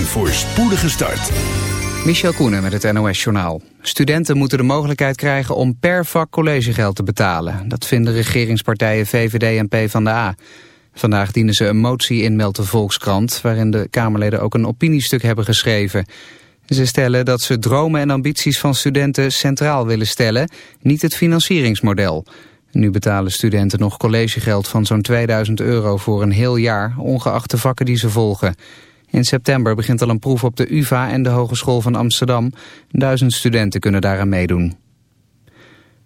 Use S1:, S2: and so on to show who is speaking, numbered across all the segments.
S1: Een voorspoedige start.
S2: Michel Koenen met het NOS-journaal. Studenten moeten de mogelijkheid krijgen om per vak collegegeld te betalen. Dat vinden regeringspartijen VVD en PvdA. Vandaag dienen ze een motie in, meldt de Volkskrant... waarin de Kamerleden ook een opiniestuk hebben geschreven. Ze stellen dat ze dromen en ambities van studenten centraal willen stellen... niet het financieringsmodel. Nu betalen studenten nog collegegeld van zo'n 2000 euro voor een heel jaar... ongeacht de vakken die ze volgen... In september begint al een proef op de UvA en de Hogeschool van Amsterdam. Duizend studenten kunnen daaraan meedoen.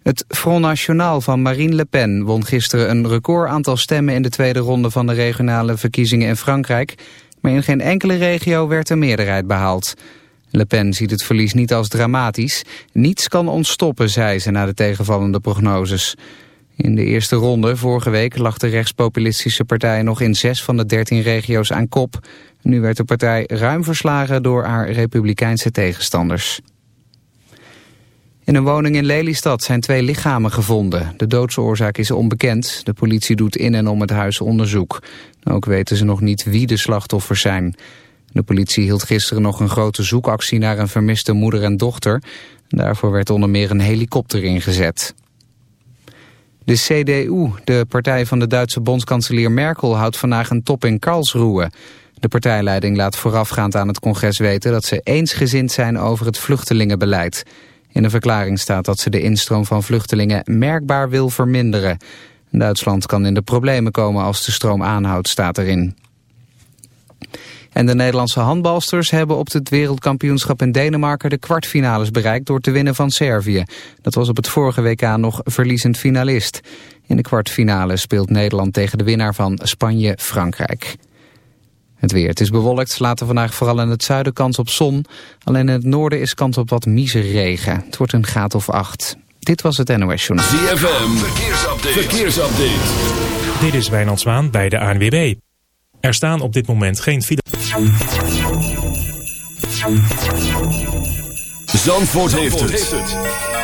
S2: Het Front National van Marine Le Pen won gisteren een record aantal stemmen in de tweede ronde van de regionale verkiezingen in Frankrijk. Maar in geen enkele regio werd een meerderheid behaald. Le Pen ziet het verlies niet als dramatisch. Niets kan ons stoppen, zei ze na de tegenvallende prognoses. In de eerste ronde vorige week lag de rechtspopulistische partij nog in zes van de dertien regio's aan kop. Nu werd de partij ruim verslagen door haar republikeinse tegenstanders. In een woning in Lelystad zijn twee lichamen gevonden. De doodsoorzaak is onbekend. De politie doet in en om het huis onderzoek. Ook weten ze nog niet wie de slachtoffers zijn. De politie hield gisteren nog een grote zoekactie naar een vermiste moeder en dochter. Daarvoor werd onder meer een helikopter ingezet. De CDU, de partij van de Duitse bondskanselier Merkel, houdt vandaag een top in Karlsruhe. De partijleiding laat voorafgaand aan het congres weten dat ze eensgezind zijn over het vluchtelingenbeleid. In een verklaring staat dat ze de instroom van vluchtelingen merkbaar wil verminderen. Duitsland kan in de problemen komen als de stroom aanhoudt, staat erin. En de Nederlandse handbalsters hebben op het wereldkampioenschap in Denemarken de kwartfinales bereikt door te winnen van Servië. Dat was op het vorige WK nog verliezend finalist. In de kwartfinale speelt Nederland tegen de winnaar van Spanje-Frankrijk. Het weer. Het is bewolkt. Later vandaag vooral in het zuiden kans op zon. Alleen in het noorden is kans op wat regen. Het wordt een graad of acht. Dit was het NOS Journal.
S1: ZFM. Verkeersupdate. Verkeersupdate.
S3: Dit is Wijnand Zwaan bij de ANWB. Er staan op dit moment geen file.
S1: Zandvoort, heeft, het.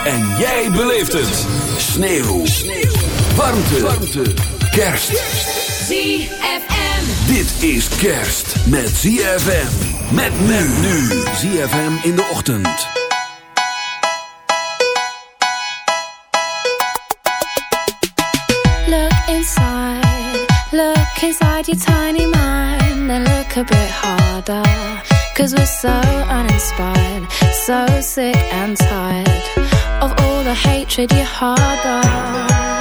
S1: En jij beleeft het. Sneeuw. Sneeuw. Warmte. Warmte. Kerst.
S4: ZFM.
S1: Dit is kerst met ZFM. Met men nu. ZFM in de ochtend.
S5: Look inside. Look inside your tiny mind. And look a bit harder. Cause we're so uninspired. So sick and tired. Of all the hatred you harbor.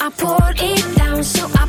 S1: ZFM.
S4: I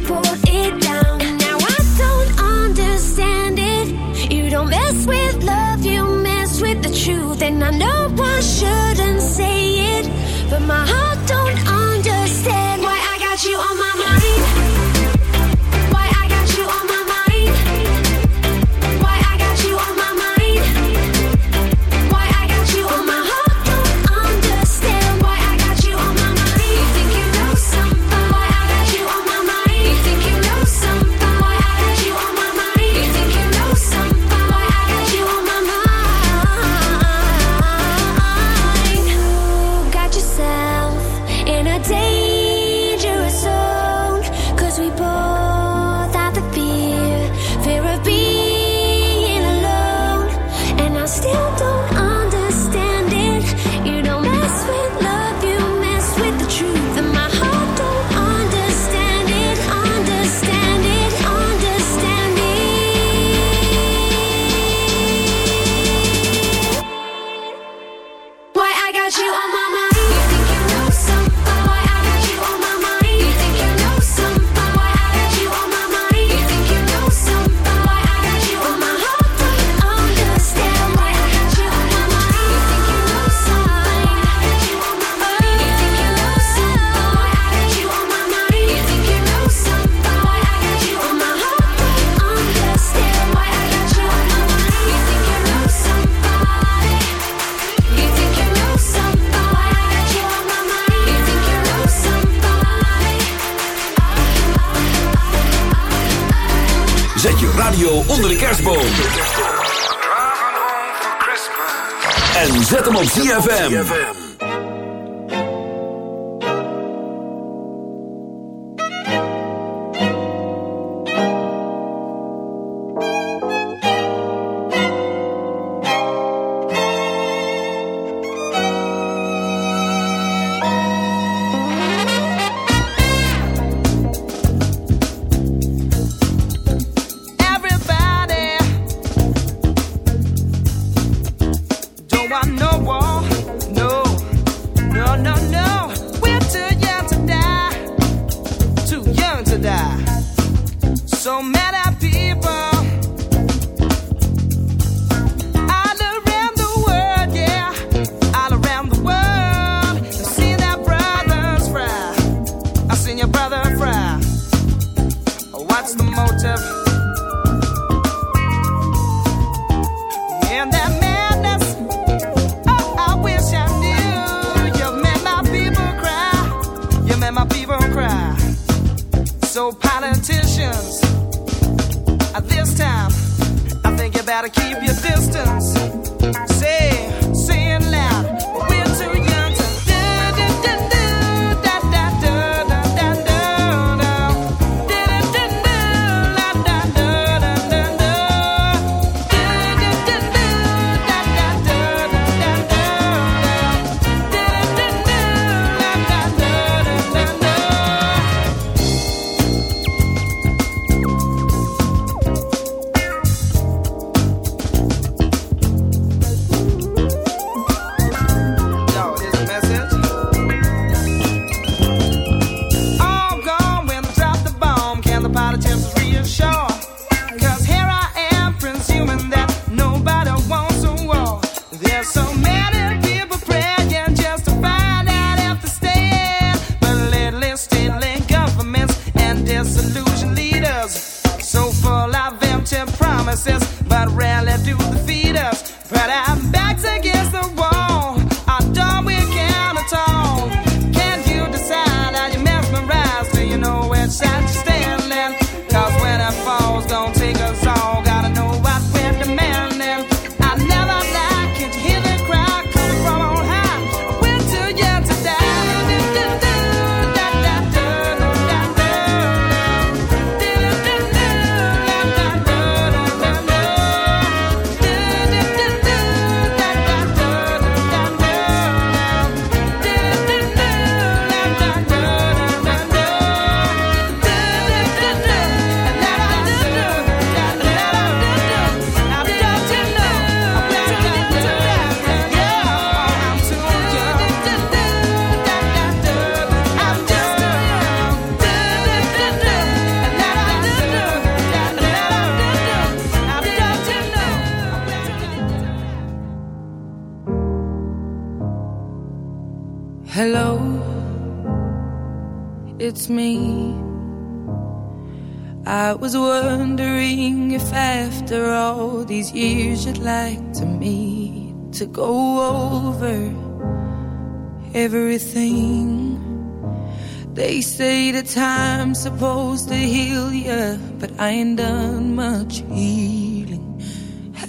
S6: En zet hem op ZFM.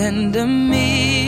S6: and a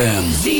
S1: ZFM.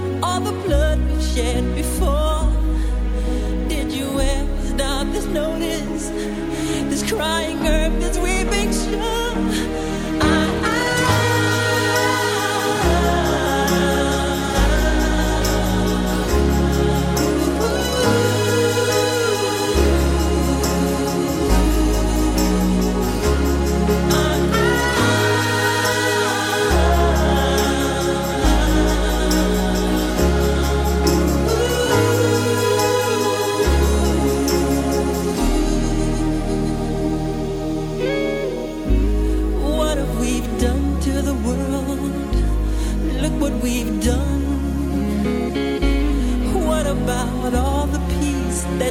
S7: all the blood we've shed before? Did you ever stop to notice this crying earth, this weeping shore?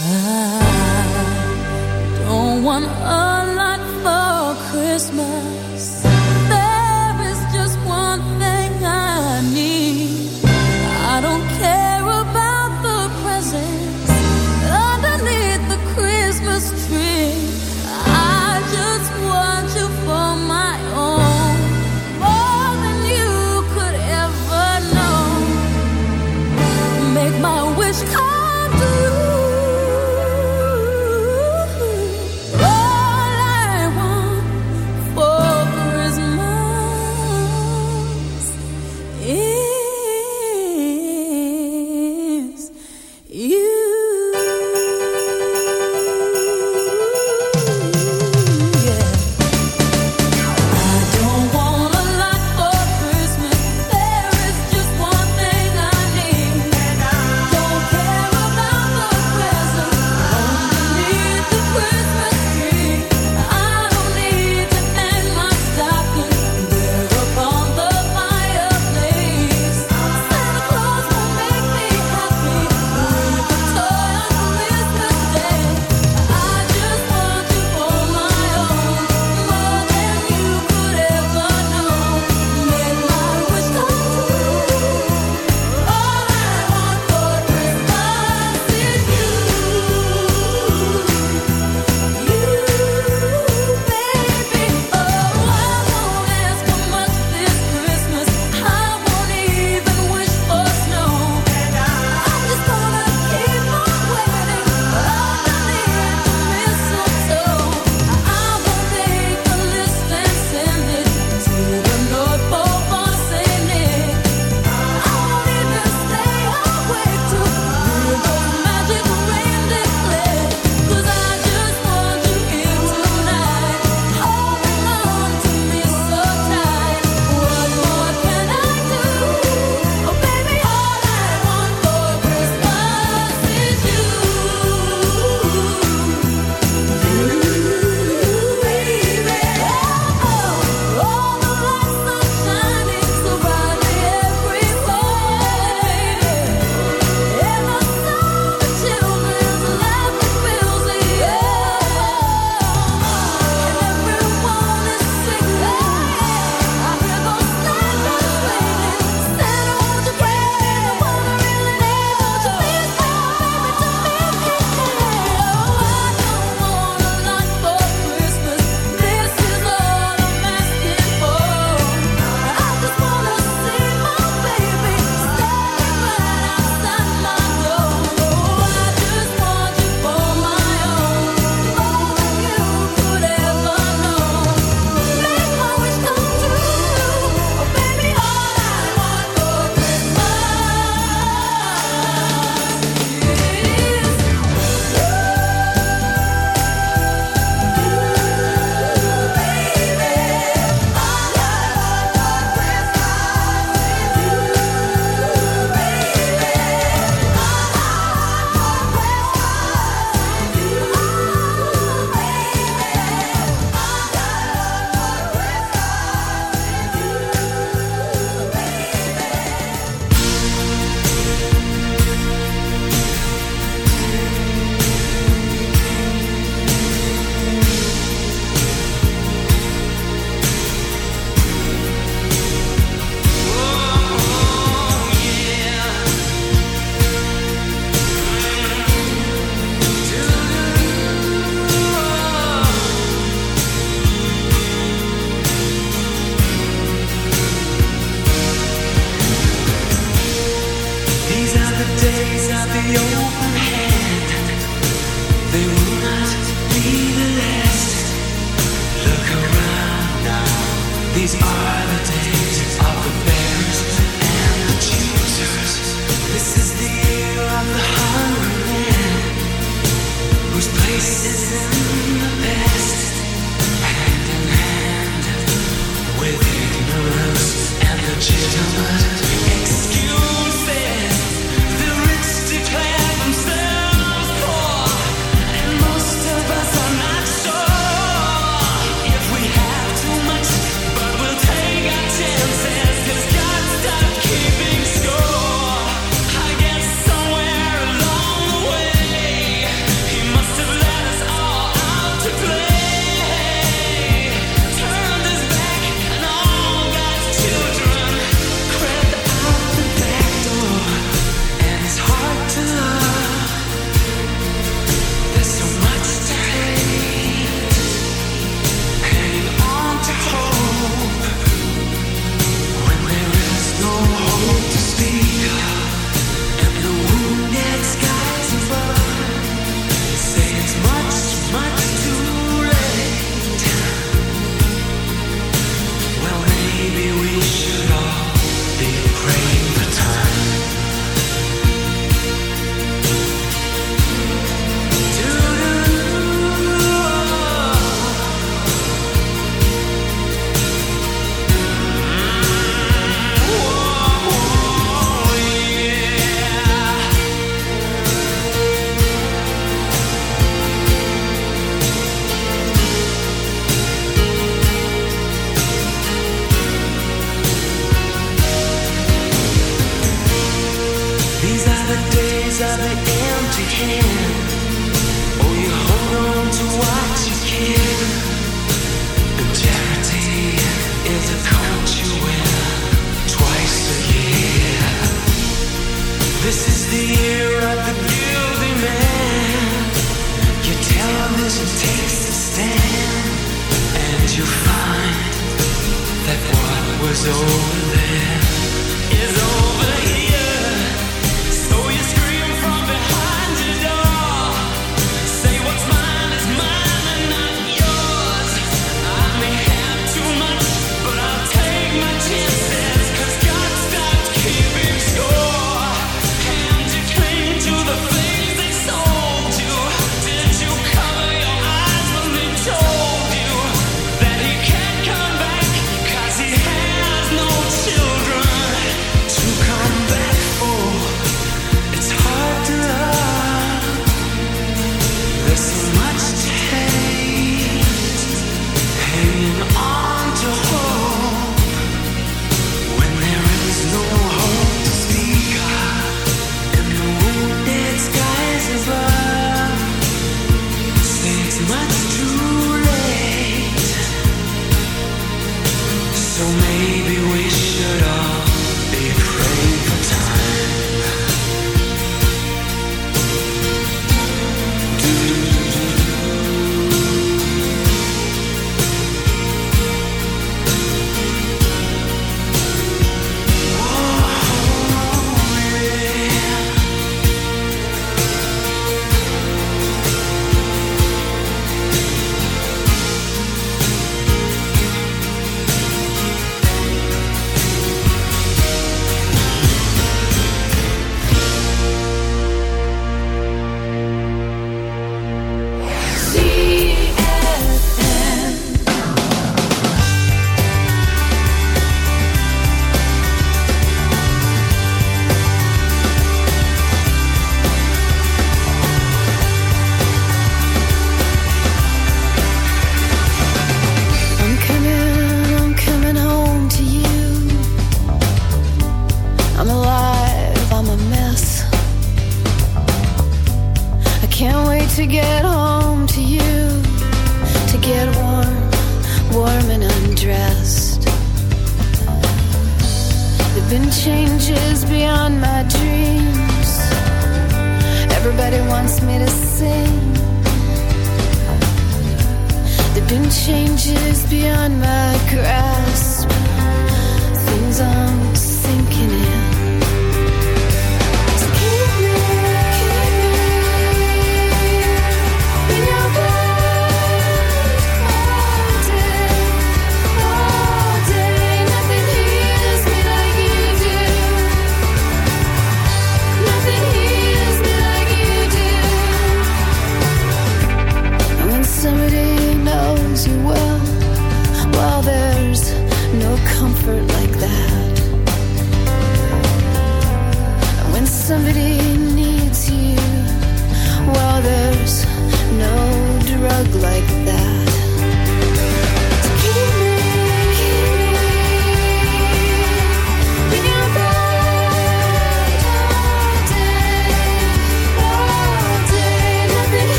S8: I don't
S6: want